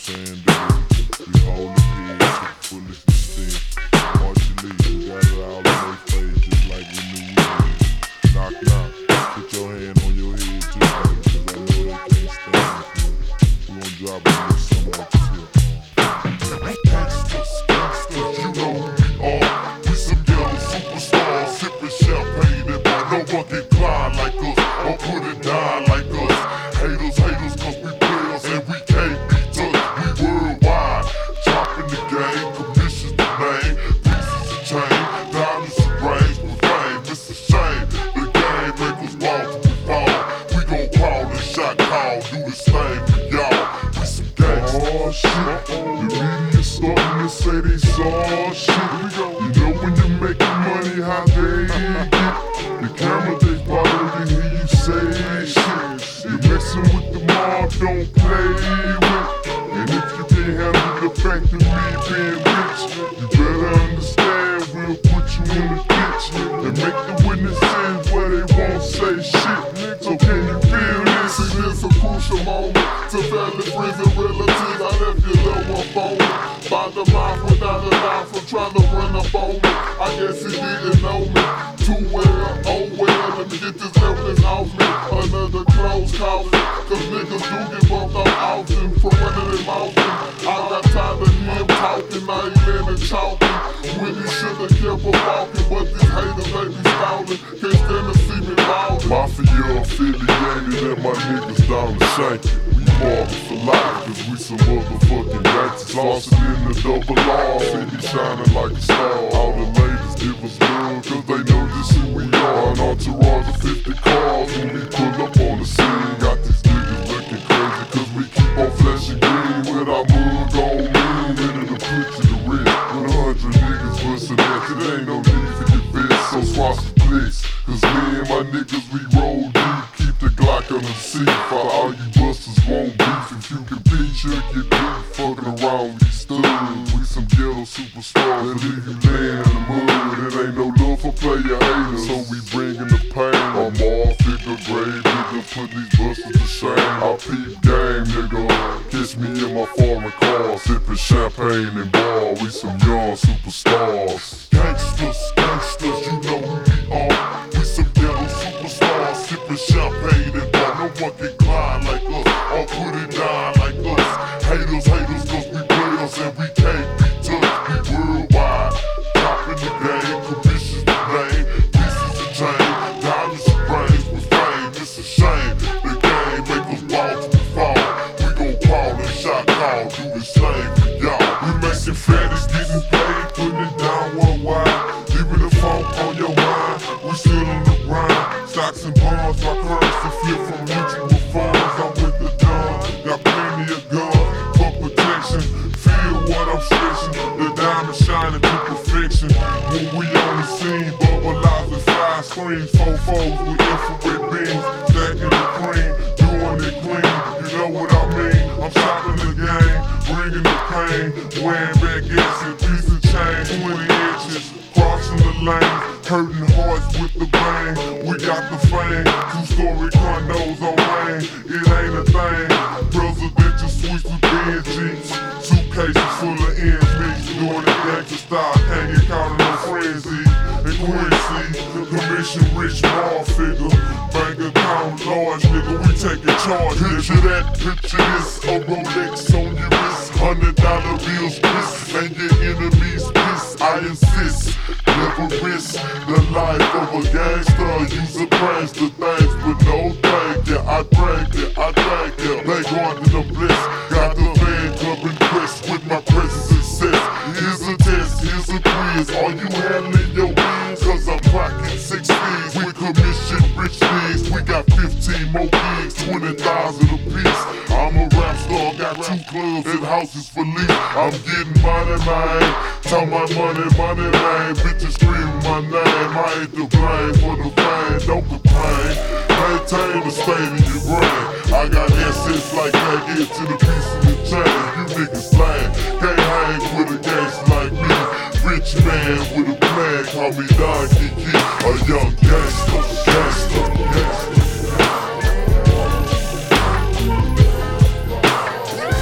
saying? Dude, we holding heads, bullets and sin. Marching leaders, got it all in their face, just like we knew we Knock, knock, put your hand gon' do the same for y'all. We some gangsters. Oh, shit. The media starting to say they saw shit. You know when you're making money, how they get. The camera, they follow and hear you say shit. You're messing with the mob, don't play with. And if you can't handle the fact of me being rich, you better understand we'll put you in the ditch and make the witnesses where they won't say shit. For me. I guess he didn't know me too well. Oh well, let me get this evidence off me. Another close calling, cause niggas do get bumped out often from running their mouth. I got tired of him talking, now he landing chalking. He should've kept a walking, but these haters they be stalling. Can't stand to see me ballin'. Mafia affiliated and my niggas down the shank. We marked for life, cause we some motherfucking gangsters. Lost in the double R, city shining like a star. All the ladies give us love, cause they know just who we are. An entourage of 50 cars when we pull up on the scene. Got these niggas looking crazy, cause we keep on flashing green with our mug on mean. Ready to put you to rest. With a hundred niggas bustin' at you, there ain't no need for your vest. So swatch the flicks, cause me and my niggas we roll deep. Glock on the seat for all you busters won't beef. If you can beat, you'll get beat. Fucking around with these studs. We some ghetto superstars that leave you laying in the mud. It ain't no love for player haters, so we bringin' the pain. I'm all figure grave, nigga, put these busters to shame. I peep game, nigga. Kiss me in my foreign car, sippin' champagne and bar. We some young superstars. Gangsters, gangsters, Haters, haters, cause we players and we can't be touched. We worldwide, top in the game, commissions the name, pieces of chain, diamonds and brains with fame. It's a shame, the game make us ball to fall. We gon' call and shot call, do the same for y'all. We making fatties getting paid, putting five screens, four foes with infrared beams, stacking the cream, doing it clean. You know what I mean? I'm shopping the game, bringing the pain, wearing baguettes and piece of chain, 20 inches, crossing the lane, hurting hearts with the bang. We got the fame, two-story condos on Main. It ain't a thing. Presidential suites with Jeeps, suitcases full of ends commission rich ball figure, bank account large nigga, we taking charge. Picture that, picture this, a Rolex on your wrist, hundred dollar bills, piss, and your enemies piss. I insist, never risk the life of a gangster. Use a prankster things, but no thank ya. I drank it, I drank it. They going the bliss, clubs and houses for lease. I'm getting money, man. Tell my money, money, man. Bitches scream my name. I ain't to blame for the fame. Don't complain. Maintain the state of your brain. I got assets like that, get to the piece of the chain. You niggas lame. Can't hang with a gangster like me. Rich man with a plan, call me Don Kiki, a young gangster.